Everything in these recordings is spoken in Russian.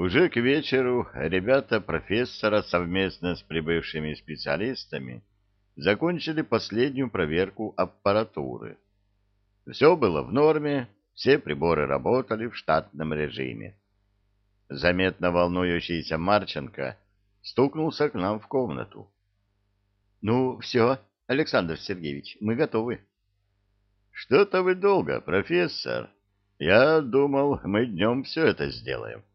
Уже к вечеру ребята профессора совместно с прибывшими специалистами закончили последнюю проверку аппаратуры. Все было в норме, все приборы работали в штатном режиме. Заметно волнующийся Марченко стукнулся к нам в комнату. — Ну, все, Александр Сергеевич, мы готовы. — Что-то вы долго, профессор. Я думал, мы днем все это сделаем. —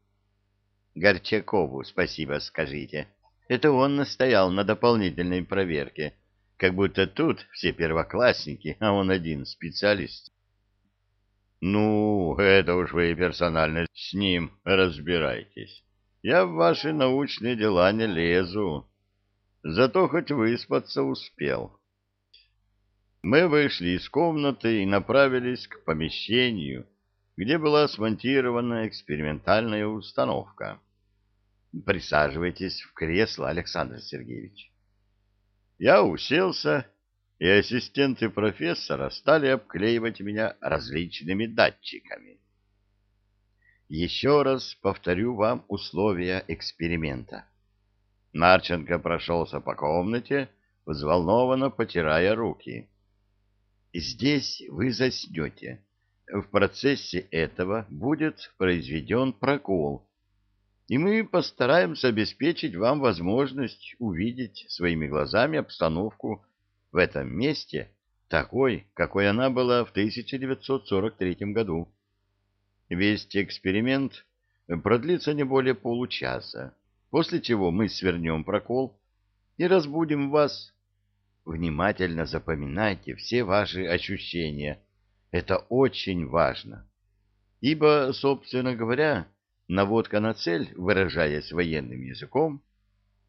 Горчакову спасибо скажите. Это он настоял на дополнительной проверке. — как будто тут все первоклассники, а он один специалист. Ну, это уж вы персонально с ним разбирайтесь. Я в ваши научные дела не лезу. Зато хоть выспаться успел. Мы вышли из комнаты и направились к помещению, где была смонтирована экспериментальная установка. Присаживайтесь в кресло, Александр Сергеевич. Я уселся, и ассистенты профессора стали обклеивать меня различными датчиками. Еще раз повторю вам условия эксперимента. Марченко прошелся по комнате, взволнованно потирая руки. Здесь вы заснете. В процессе этого будет произведен прокол, и мы постараемся обеспечить вам возможность увидеть своими глазами обстановку в этом месте такой, какой она была в 1943 году. Весь эксперимент продлится не более получаса, после чего мы свернем прокол и разбудим вас. Внимательно запоминайте все ваши ощущения. Это очень важно. Ибо, собственно говоря, наводка на цель, выражаясь военным языком,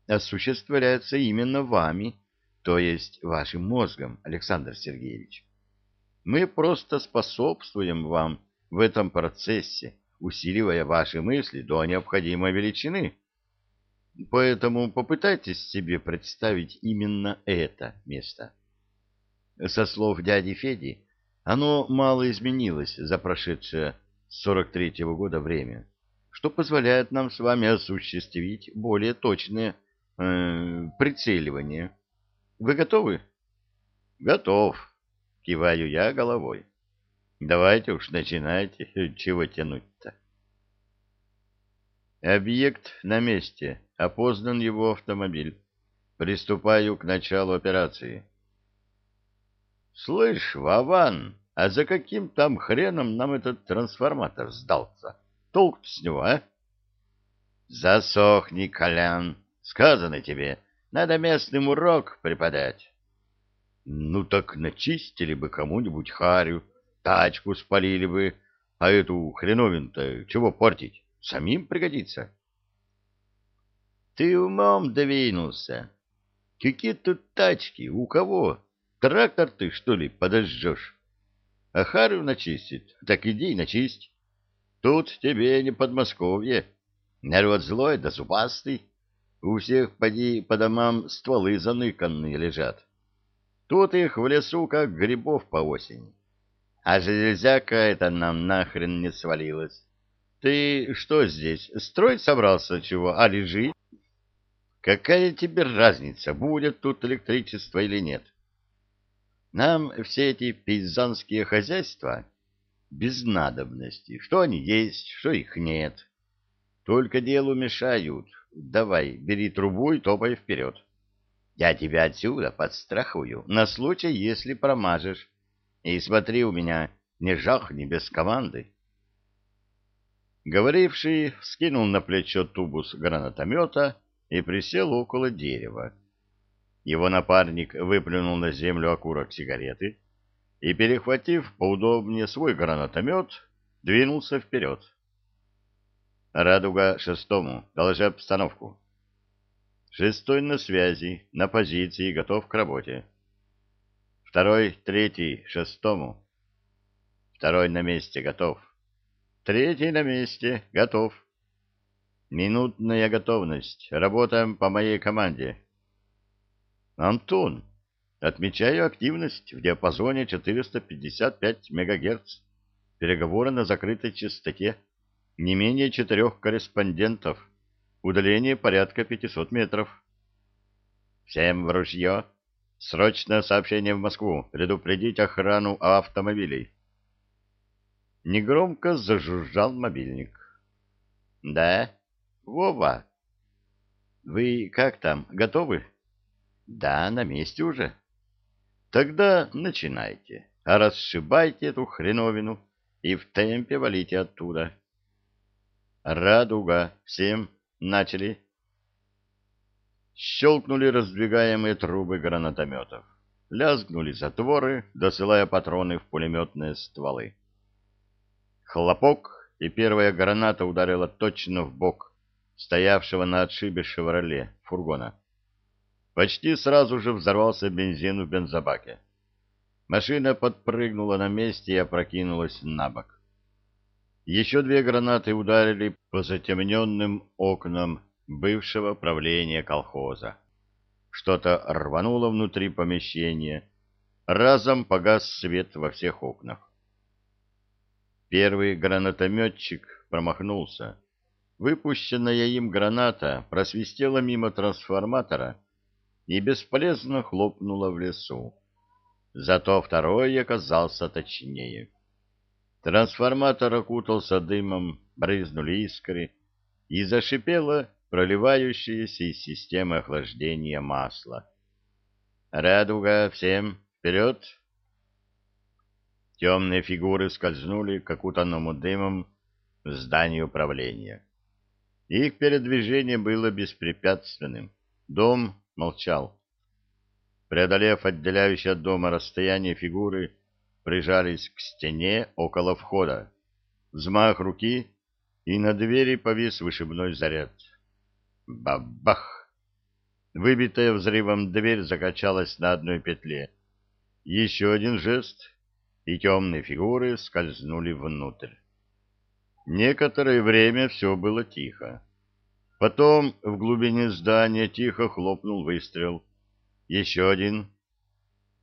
осуществляется именно вами, то есть вашим мозгом, Александр Сергеевич. Мы просто способствуем вам в этом процессе, усиливая ваши мысли до необходимой величины. Поэтому попытайтесь себе представить именно это место. Со слов дяди Феди, оно мало изменилось за прошедшее с 43-го года время что позволяет нам с вами осуществить более точное э, прицеливание. Вы готовы? Готов, киваю я головой. Давайте уж начинайте, чего тянуть-то. Объект на месте, опознан его автомобиль. Приступаю к началу операции. Слышь, Вован, а за каким там хреном нам этот трансформатор сдался? Толк с него, а? Засохни, Колян, сказано тебе, надо местным урок преподать. Ну так начистили бы кому-нибудь харю, тачку спалили бы, а эту хреновин-то чего портить? Самим пригодится. Ты умом двинулся. Какие тут тачки? У кого? Трактор ты, что ли, подожжешь? А харю начистить? Так иди и начисть. Тут тебе не Подмосковье. Народ злой да зубастый. У всех, поди, по домам стволы заныканные лежат. Тут их в лесу, как грибов по осени. А железяка это нам нахрен не свалилась. Ты что здесь, строить собрался чего, а лежи? Какая тебе разница, будет тут электричество или нет? Нам все эти пейзанские хозяйства без надобности. Что они есть, что их нет. Только делу мешают. Давай, бери трубу и топай вперед. Я тебя отсюда подстрахую, на случай, если промажешь. И смотри у меня, не жахни без команды. Говоривший скинул на плечо тубус гранатомета и присел около дерева. Его напарник выплюнул на землю окурок сигареты, и, перехватив поудобнее свой гранатомет, двинулся вперед. «Радуга шестому. Доложи обстановку». «Шестой на связи, на позиции, готов к работе». «Второй, третий, шестому». «Второй на месте, готов». «Третий на месте, готов». «Минутная готовность. Работаем по моей команде». «Антон, Отмечаю активность в диапазоне 455 МГц. Переговоры на закрытой частоте. Не менее четырех корреспондентов. Удаление порядка 500 метров. Всем в ружье. Срочное сообщение в Москву. Предупредить охрану автомобилей. Негромко зажужжал мобильник. Да, Вова. Вы как там, готовы? Да, на месте уже. Тогда начинайте. Расшибайте эту хреновину и в темпе валите оттуда. Радуга. Всем. Начали. Щелкнули раздвигаемые трубы гранатометов. Лязгнули затворы, досылая патроны в пулеметные стволы. Хлопок, и первая граната ударила точно в бок стоявшего на отшибе «Шевроле» фургона. Почти сразу же взорвался бензин в бензобаке. Машина подпрыгнула на месте и опрокинулась на бок. Еще две гранаты ударили по затемненным окнам бывшего правления колхоза. Что-то рвануло внутри помещения. Разом погас свет во всех окнах. Первый гранатометчик промахнулся. Выпущенная им граната просвистела мимо трансформатора и бесполезно хлопнула в лесу. Зато второй оказался точнее. Трансформатор окутался дымом, брызнули искры, и зашипело проливающееся из системы охлаждения масло. «Радуга, всем вперед!» Темные фигуры скользнули к окутанному дымом зданию управления. Их передвижение было беспрепятственным. Дом молчал. Преодолев отделяющее от дома расстояние, фигуры прижались к стене около входа. Взмах руки, и на двери повис вышибной заряд. Бабах! Выбитая взрывом дверь закачалась на одной петле. Еще один жест, и темные фигуры скользнули внутрь. Некоторое время все было тихо. Потом в глубине здания тихо хлопнул выстрел. Еще один.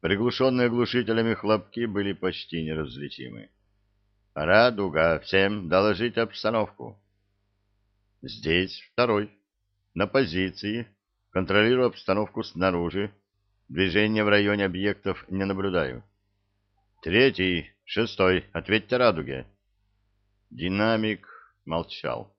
Приглушенные глушителями хлопки были почти неразличимы. «Радуга, всем доложить обстановку». «Здесь второй. На позиции. Контролирую обстановку снаружи. Движения в районе объектов не наблюдаю». «Третий, шестой. Ответьте Радуге». Динамик молчал.